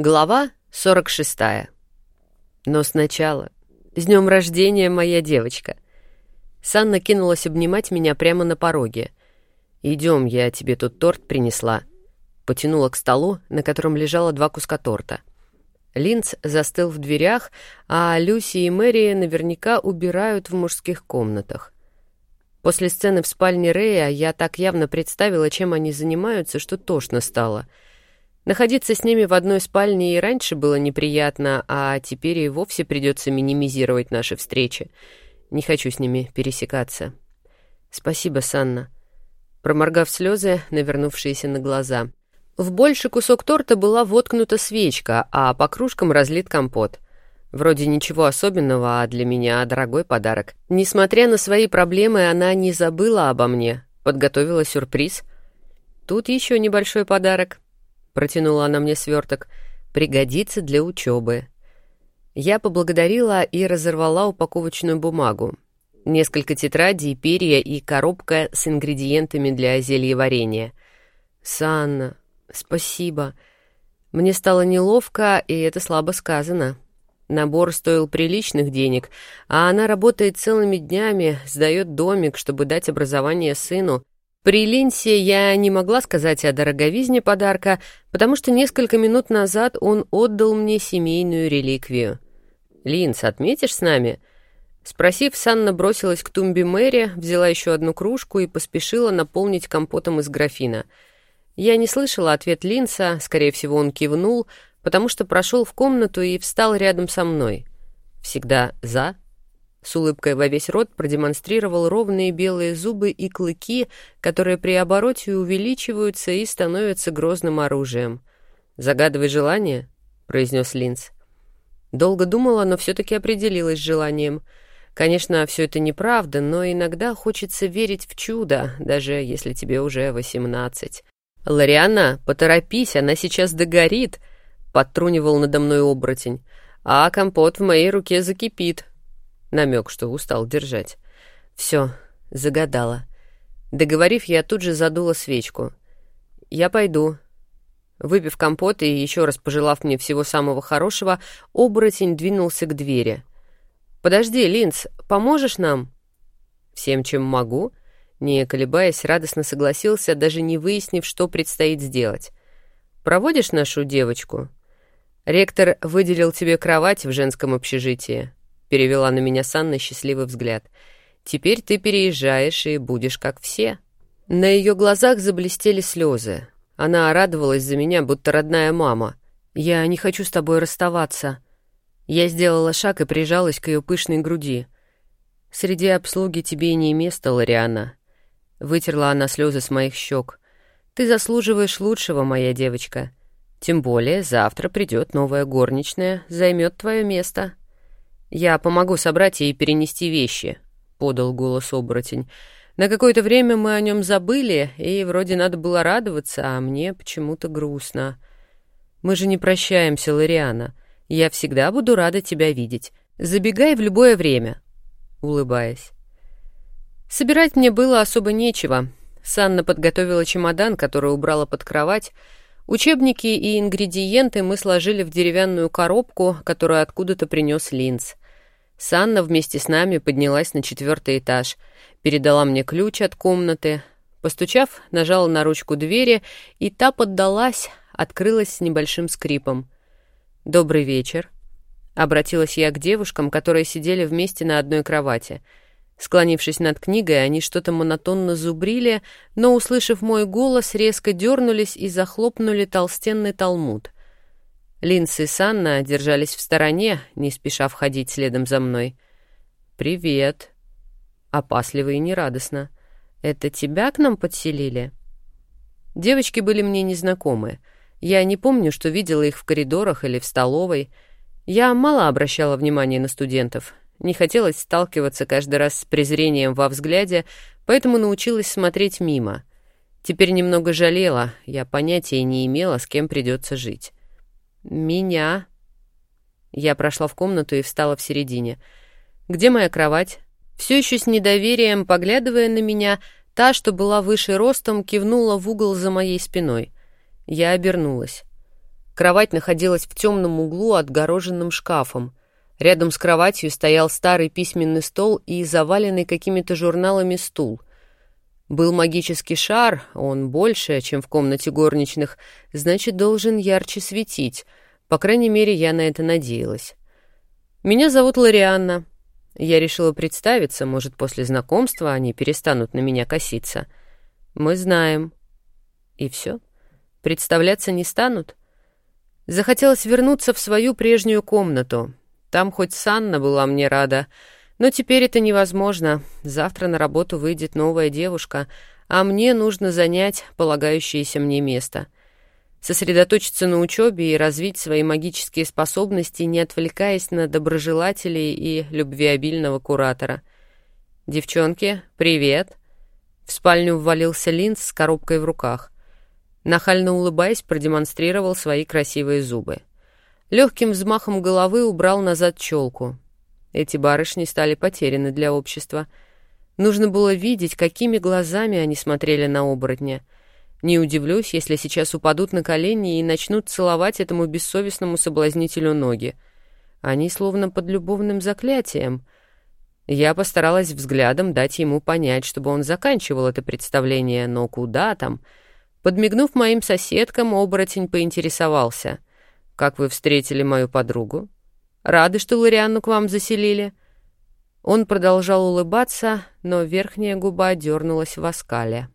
Глава 46. Но сначала. С днем рождения, моя девочка. Санна кинулась обнимать меня прямо на пороге. Идем, я тебе тут торт принесла. Потянула к столу, на котором лежало два куска торта. Линц застыл в дверях, а Люси и Мэри наверняка убирают в мужских комнатах. После сцены в спальне Рэя я так явно представила, чем они занимаются, что тошно стало — Находиться с ними в одной спальне и раньше было неприятно, а теперь и вовсе придется минимизировать наши встречи. Не хочу с ними пересекаться. Спасибо, Санна. Проморгав слезы, навернувшиеся на глаза. В больший кусок торта была воткнута свечка, а по кружкам разлит компот. Вроде ничего особенного, а для меня дорогой подарок. Несмотря на свои проблемы, она не забыла обо мне, подготовила сюрприз. Тут еще небольшой подарок — Протянула она мне сверток. «Пригодится для учебы». Я поблагодарила и разорвала упаковочную бумагу. Несколько тетрадей, перья и коробка с ингредиентами для зелья варенья. «Санна, спасибо. Мне стало неловко, и это слабо сказано». Набор стоил приличных денег, а она работает целыми днями, сдает домик, чтобы дать образование сыну, при Линсе я не могла сказать о дороговизне подарка, потому что несколько минут назад он отдал мне семейную реликвию. «Линс, отметишь с нами?» Спросив, Санна бросилась к тумбе Мэри, взяла еще одну кружку и поспешила наполнить компотом из графина. Я не слышала ответ Линса, скорее всего, он кивнул, потому что прошел в комнату и встал рядом со мной. Всегда «за», с улыбкой во весь рот продемонстрировал ровные белые зубы и клыки, которые при обороте увеличиваются и становятся грозным оружием. «Загадывай желание», — произнес Линц. Долго думала, но все-таки определилась с желанием. Конечно, все это неправда, но иногда хочется верить в чудо, даже если тебе уже восемнадцать. «Лариана, поторопись, она сейчас догорит», — подтрунивал надо мной оборотень. «А компот в моей руке закипит, намек, что устал держать. Все, загадала. Договорив, я тут же задула свечку. Я пойду. Выпив компот и еще раз пожелав мне всего самого хорошего, оборотень двинулся к двери. «Подожди, Линц, поможешь нам?» «Всем, чем могу», не колебаясь, радостно согласился, даже не выяснив, что предстоит сделать. «Проводишь нашу девочку?» «Ректор выделил тебе кровать в женском общежитии. — перевела на меня Санна счастливый взгляд. «Теперь ты переезжаешь и будешь как все». На ее глазах заблестели слезы. Она радовалась за меня, будто родная мама. «Я не хочу с тобой расставаться». Я сделала шаг и прижалась к ее пышной груди. «Среди обслуги тебе не место, Лориана». Вытерла она слезы с моих щек. «Ты заслуживаешь лучшего, моя девочка. Тем более завтра придет новая горничная, займет твое место». «Я помогу собрать и перенести вещи», — подал голос оборотень. «На какое-то время мы о нем забыли, и вроде надо было радоваться, а мне почему-то грустно. Мы же не прощаемся, Лариана. Я всегда буду рада тебя видеть. Забегай в любое время», — улыбаясь. Собирать мне было особо нечего. Санна подготовила чемодан, который убрала под кровать, Учебники и ингредиенты мы сложили в деревянную коробку, которую откуда-то принес Линц. Санна вместе с нами поднялась на четвертый этаж, передала мне ключ от комнаты. Постучав, нажала на ручку двери, и та поддалась, открылась с небольшим скрипом. «Добрый вечер», — обратилась я к девушкам, которые сидели вместе на одной кровати — Склонившись над книгой, они что-то монотонно зубрили, но, услышав мой голос, резко дернулись и захлопнули толстенный талмуд. Линс и Санна держались в стороне, не спеша входить следом за мной. «Привет!» Опасливо и нерадостно. «Это тебя к нам подселили?» Девочки были мне незнакомы. Я не помню, что видела их в коридорах или в столовой. Я мало обращала внимания на студентов, не хотелось сталкиваться каждый раз с презрением во взгляде, поэтому научилась смотреть мимо. Теперь немного жалела, я понятия не имела, с кем придется жить. «Меня?» Я прошла в комнату и встала в середине. «Где моя кровать?» Все еще с недоверием, поглядывая на меня, та, что была выше ростом, кивнула в угол за моей спиной. Я обернулась. Кровать находилась в темном углу, отгороженным шкафом. Рядом с кроватью стоял старый письменный стол и заваленный какими-то журналами стул. Был магический шар, он больше, чем в комнате горничных, значит, должен ярче светить. По крайней мере, я на это надеялась. «Меня зовут Лорианна». Я решила представиться, может, после знакомства они перестанут на меня коситься. «Мы знаем». И все. Представляться не станут. Захотелось вернуться в свою прежнюю комнату. Там хоть Санна была мне рада, но теперь это невозможно. Завтра на работу выйдет новая девушка, а мне нужно занять полагающееся мне место. Сосредоточиться на учебе и развить свои магические способности, не отвлекаясь на доброжелателей и любвеобильного куратора. «Девчонки, привет!» В спальню ввалился Линз с коробкой в руках. Нахально улыбаясь, продемонстрировал свои красивые зубы. Легким взмахом головы убрал назад челку. Эти барышни стали потеряны для общества. Нужно было видеть, какими глазами они смотрели на оборотня. Не удивлюсь, если сейчас упадут на колени и начнут целовать этому бессовестному соблазнителю ноги. Они словно под любовным заклятием. Я постаралась взглядом дать ему понять, чтобы он заканчивал это представление, но куда там — Подмигнув моим соседкам, оборотень поинтересовался. «Как вы встретили мою подругу? Рады, что Лорианну к вам заселили?» Он продолжал улыбаться, но верхняя губа дернулась в оскале.